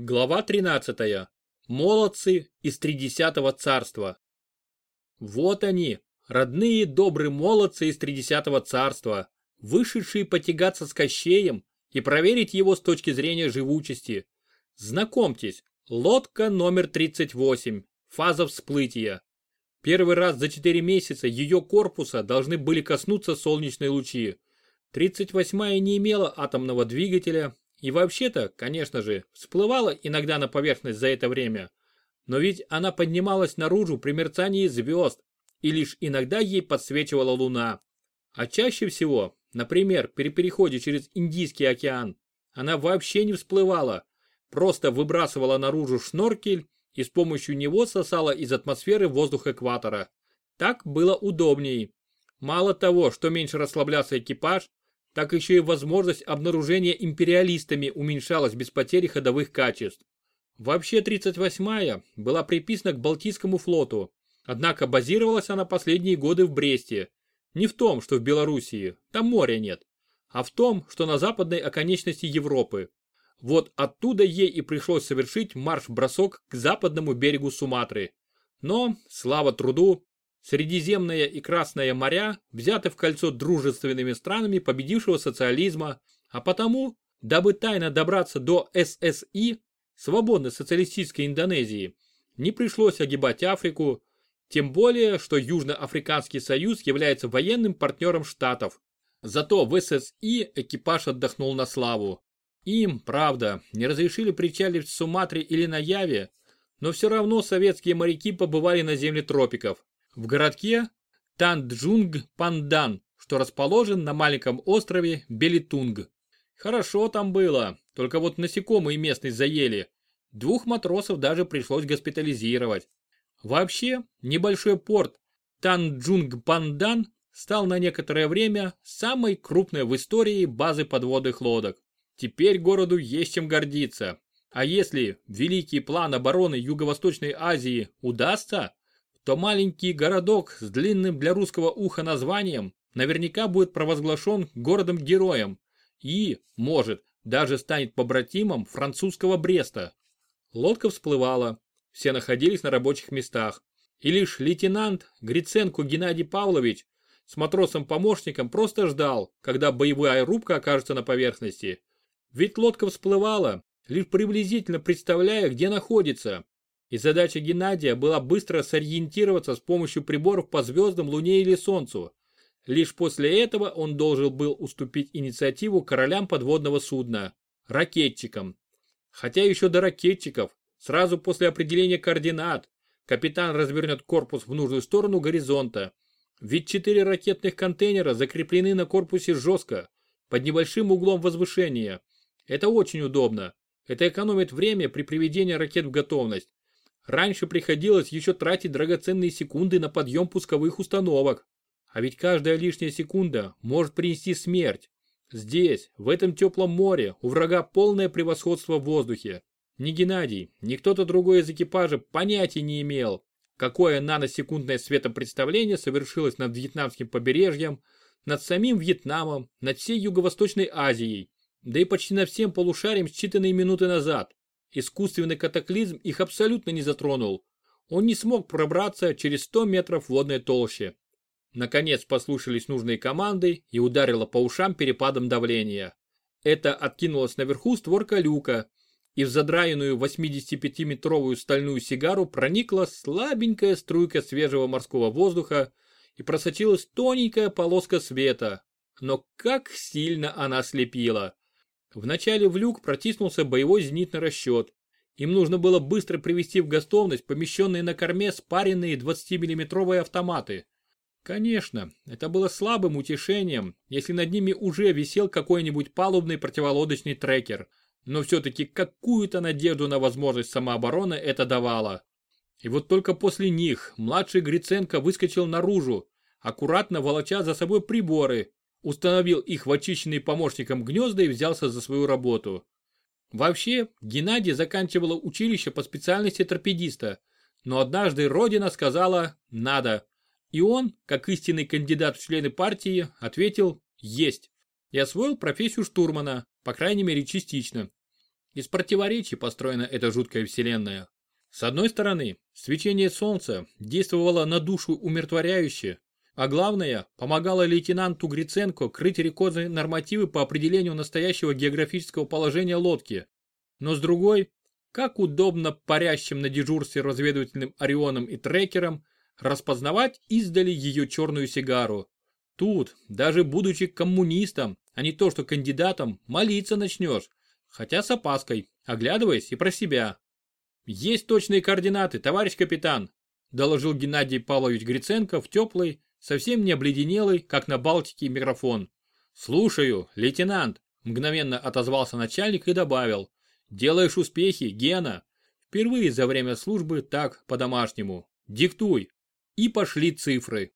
Глава 13. Молодцы из Тридесятого царства. Вот они, родные добрые молодцы из Тридесятого царства, вышедшие потягаться с Кощеем и проверить его с точки зрения живучести. Знакомьтесь, лодка номер 38, фаза всплытия. Первый раз за 4 месяца ее корпуса должны были коснуться солнечные лучи. 38-я не имела атомного двигателя, и вообще-то, конечно же, всплывала иногда на поверхность за это время. Но ведь она поднималась наружу при мерцании звезд, и лишь иногда ей подсвечивала луна. А чаще всего, например, при переходе через Индийский океан, она вообще не всплывала, просто выбрасывала наружу шноркель и с помощью него сосала из атмосферы воздух экватора. Так было удобнее. Мало того, что меньше расслаблялся экипаж, так еще и возможность обнаружения империалистами уменьшалась без потери ходовых качеств. Вообще 38-я была приписана к Балтийскому флоту, однако базировалась она последние годы в Бресте. Не в том, что в Белоруссии, там моря нет, а в том, что на западной оконечности Европы. Вот оттуда ей и пришлось совершить марш-бросок к западному берегу Суматры. Но, слава труду, Средиземное и Красное моря взяты в кольцо дружественными странами победившего социализма, а потому, дабы тайно добраться до ССИ, свободной социалистической Индонезии, не пришлось огибать Африку, тем более, что Южноафриканский союз является военным партнером Штатов. Зато в ССИ экипаж отдохнул на славу. Им, правда, не разрешили причалить в Суматре или на Яве, но все равно советские моряки побывали на земле тропиков в городке Танджунг-Пандан, что расположен на маленьком острове Белитунг. Хорошо там было, только вот насекомые местные заели. Двух матросов даже пришлось госпитализировать. Вообще, небольшой порт Танджунг-Пандан стал на некоторое время самой крупной в истории базы подводных лодок. Теперь городу есть чем гордиться. А если великий план обороны Юго-Восточной Азии удастся, то маленький городок с длинным для русского уха названием наверняка будет провозглашен городом-героем и, может, даже станет побратимом французского Бреста. Лодка всплывала, все находились на рабочих местах, и лишь лейтенант Гриценко Геннадий Павлович с матросом-помощником просто ждал, когда боевая рубка окажется на поверхности. Ведь лодка всплывала, лишь приблизительно представляя, где находится, и задача Геннадия была быстро сориентироваться с помощью приборов по звездам, Луне или Солнцу. Лишь после этого он должен был уступить инициативу королям подводного судна – ракетчикам. Хотя еще до ракетчиков, сразу после определения координат, капитан развернет корпус в нужную сторону горизонта. Ведь четыре ракетных контейнера закреплены на корпусе жестко, под небольшим углом возвышения. Это очень удобно. Это экономит время при приведении ракет в готовность. Раньше приходилось еще тратить драгоценные секунды на подъем пусковых установок. А ведь каждая лишняя секунда может принести смерть. Здесь, в этом теплом море, у врага полное превосходство в воздухе. Ни Геннадий, ни кто-то другой из экипажа понятия не имел, какое наносекундное светопредставление совершилось над вьетнамским побережьем, над самим Вьетнамом, над всей Юго-Восточной Азией, да и почти над всем полушарием считанные минуты назад. Искусственный катаклизм их абсолютно не затронул. Он не смог пробраться через 100 метров водной толщи. Наконец послушались нужные команды и ударило по ушам перепадом давления. Это откинулось наверху створка люка, и в задраенную 85-метровую стальную сигару проникла слабенькая струйка свежего морского воздуха и просочилась тоненькая полоска света. Но как сильно она слепила! Вначале в люк протиснулся боевой зенитный расчет. Им нужно было быстро привести в готовность помещенные на корме спаренные 20-миллиметровые автоматы. Конечно, это было слабым утешением, если над ними уже висел какой-нибудь палубный противолодочный трекер, но все-таки какую-то надежду на возможность самообороны это давало. И вот только после них младший Гриценко выскочил наружу, аккуратно волоча за собой приборы, установил их в очищенные помощником гнезда и взялся за свою работу. Вообще, Геннадий заканчивала училище по специальности торпедиста, но однажды Родина сказала «надо». И он, как истинный кандидат в члены партии, ответил «есть» и освоил профессию штурмана, по крайней мере частично. Из противоречий построена эта жуткая вселенная. С одной стороны, свечение солнца действовало на душу умиротворяюще, а главное, помогало лейтенанту Гриценко крыть рекордные нормативы по определению настоящего географического положения лодки. Но с другой, как удобно парящим на дежурстве разведывательным Орионом и трекером распознавать издали ее черную сигару. Тут, даже будучи коммунистом, а не то что кандидатом, молиться начнешь, хотя с опаской, оглядываясь и про себя. «Есть точные координаты, товарищ капитан», доложил Геннадий Павлович Гриценко в теплый, совсем не обледенелый, как на Балтике, микрофон. «Слушаю, лейтенант», мгновенно отозвался начальник и добавил. «Делаешь успехи, Гена». Впервые за время службы так, по-домашнему. Диктуй. И пошли цифры.